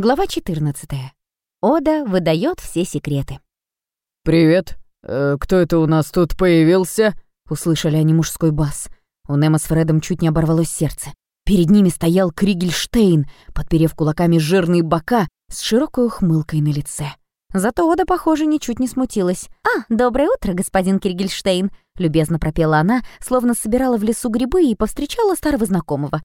Глава 14. Ода выдает все секреты. «Привет. Э, кто это у нас тут появился?» Услышали они мужской бас. У Немо с Фредом чуть не оборвалось сердце. Перед ними стоял Кригельштейн, подперев кулаками жирные бока с широкой ухмылкой на лице. Зато Ода, похоже, ничуть не смутилась. «А, доброе утро, господин Кригельштейн!» — любезно пропела она, словно собирала в лесу грибы и повстречала старого знакомого.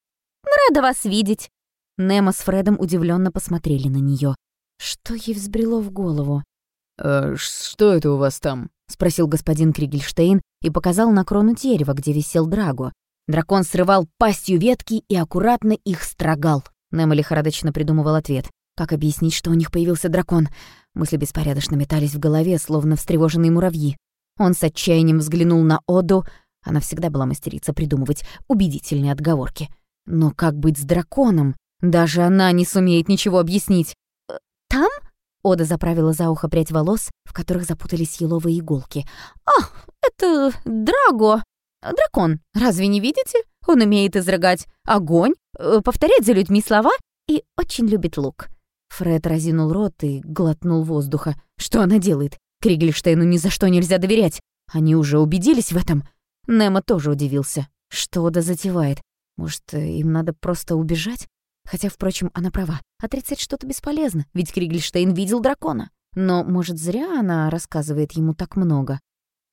«Рада вас видеть!» Немо с Фредом удивленно посмотрели на нее. Что ей взбрело в голову? «Э, «Что это у вас там?» — спросил господин Кригельштейн и показал на крону дерева, где висел Драго. Дракон срывал пастью ветки и аккуратно их строгал. Немо лихорадочно придумывал ответ. Как объяснить, что у них появился дракон? Мысли беспорядочно метались в голове, словно встревоженные муравьи. Он с отчаянием взглянул на Оду. Она всегда была мастерица придумывать убедительные отговорки. Но как быть с драконом? Даже она не сумеет ничего объяснить. «Э, «Там?» — Ода заправила за ухо прядь волос, в которых запутались еловые иголки. «А, это Драго. Дракон. Разве не видите? Он умеет изрыгать огонь, э, повторять за людьми слова и очень любит лук. Фред разинул рот и глотнул воздуха. Что она делает? Кригельштейну ни за что нельзя доверять. Они уже убедились в этом. Немо тоже удивился. Что Ода затевает? Может, им надо просто убежать? Хотя, впрочем, она права. Отрицать что-то бесполезно, ведь Кригельштейн видел дракона. Но, может, зря она рассказывает ему так много.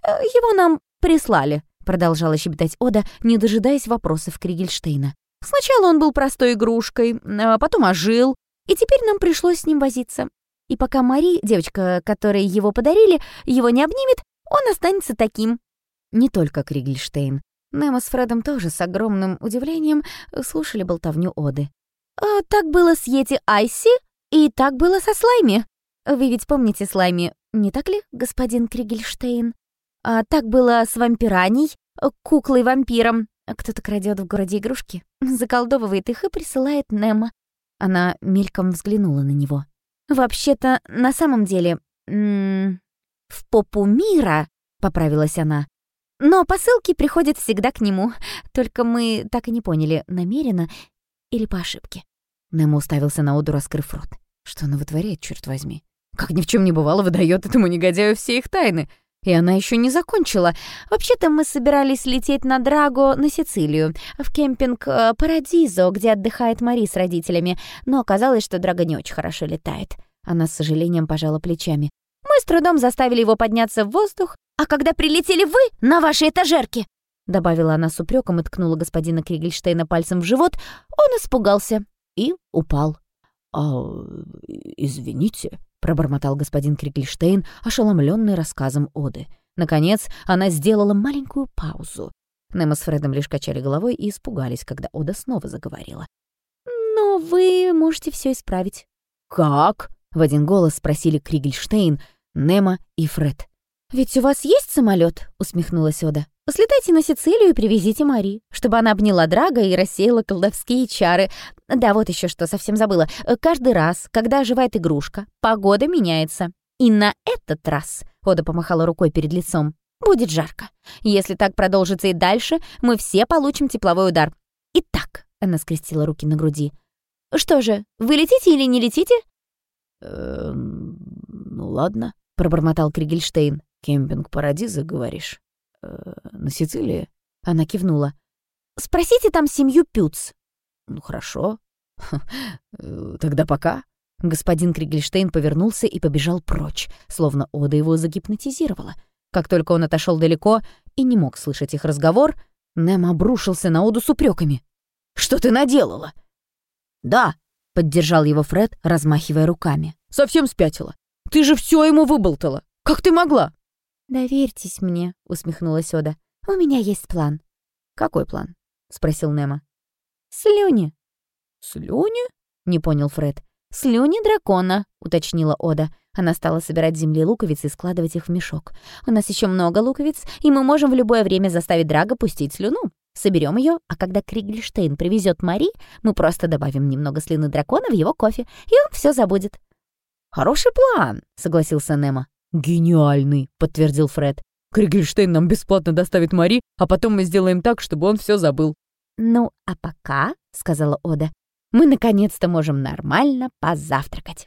«Э, «Его нам прислали», — продолжала щебетать Ода, не дожидаясь вопросов Кригельштейна. «Сначала он был простой игрушкой, а потом ожил, и теперь нам пришлось с ним возиться. И пока Мари, девочка, которой его подарили, его не обнимет, он останется таким. Не только Кригельштейн. Немо с Фредом тоже с огромным удивлением слушали болтовню Оды. А, «Так было с Йети Айси, и так было со Слайми. Вы ведь помните Слайми, не так ли, господин Кригельштейн? А так было с вампираней, куклой-вампиром. Кто-то крадет в городе игрушки, заколдовывает их и присылает Немо. Она мельком взглянула на него. «Вообще-то, на самом деле, в попу мира», — поправилась она. «Но посылки приходят всегда к нему, только мы так и не поняли, намеренно или по ошибке». Немо уставился на Оду, раскрыв рот. Что она вытворяет, черт возьми? Как ни в чем не бывало, выдает этому негодяю все их тайны. И она еще не закончила. Вообще-то мы собирались лететь на Драго на Сицилию, в кемпинг э, Парадизо, где отдыхает Мари с родителями, но оказалось, что Драго не очень хорошо летает. Она с сожалением пожала плечами. Мы с трудом заставили его подняться в воздух, а когда прилетели вы на вашей этажерке, добавила она с упреком и ткнула господина Кригельштейна пальцем в живот, он испугался и упал. «А, извините», пробормотал господин Крикельштейн, ошеломленный рассказом Оды. Наконец, она сделала маленькую паузу. Немо с Фредом лишь качали головой и испугались, когда Ода снова заговорила. «Но вы можете все исправить». «Как?» — в один голос спросили Кригельштейн, Немо и Фред. «Ведь у вас есть самолет? усмехнулась Ода. Слетайте на Сицилию и привезите Мари, чтобы она обняла Драга и рассеяла колдовские чары. Да, вот еще что, совсем забыла. Каждый раз, когда оживает игрушка, погода меняется. И на этот раз, Ода помахала рукой перед лицом, будет жарко. Если так продолжится и дальше, мы все получим тепловой удар. Итак, она скрестила руки на груди. Что же, вы летите или не летите? «Эм, ну ладно, пробормотал Кригельштейн. Кемпинг Парадиза, говоришь? Э, на Сицилии?» Она кивнула. «Спросите там семью Пюц». «Ну, хорошо. Э, тогда пока». Господин Кригельштейн повернулся и побежал прочь, словно Ода его загипнотизировала. Как только он отошел далеко и не мог слышать их разговор, Нэм обрушился на Оду с упреками. «Что ты наделала?» «Да», — поддержал его Фред, размахивая руками. «Совсем спятила. Ты же все ему выболтала. Как ты могла?» «Доверьтесь мне», — усмехнулась Ода. «У меня есть план». «Какой план?» — спросил Немо. «Слюни». «Слюни?» — не понял Фред. «Слюни дракона», — уточнила Ода. Она стала собирать земли луковицы и складывать их в мешок. «У нас еще много луковиц, и мы можем в любое время заставить Драга пустить слюну. Соберем ее, а когда Кригельштейн привезет Мари, мы просто добавим немного слюны дракона в его кофе, и он все забудет». «Хороший план», — согласился Немо. «Гениальный», — подтвердил Фред. «Кригельштейн нам бесплатно доставит Мари, а потом мы сделаем так, чтобы он все забыл». «Ну, а пока», — сказала Ода, мы наконец-то можем нормально позавтракать.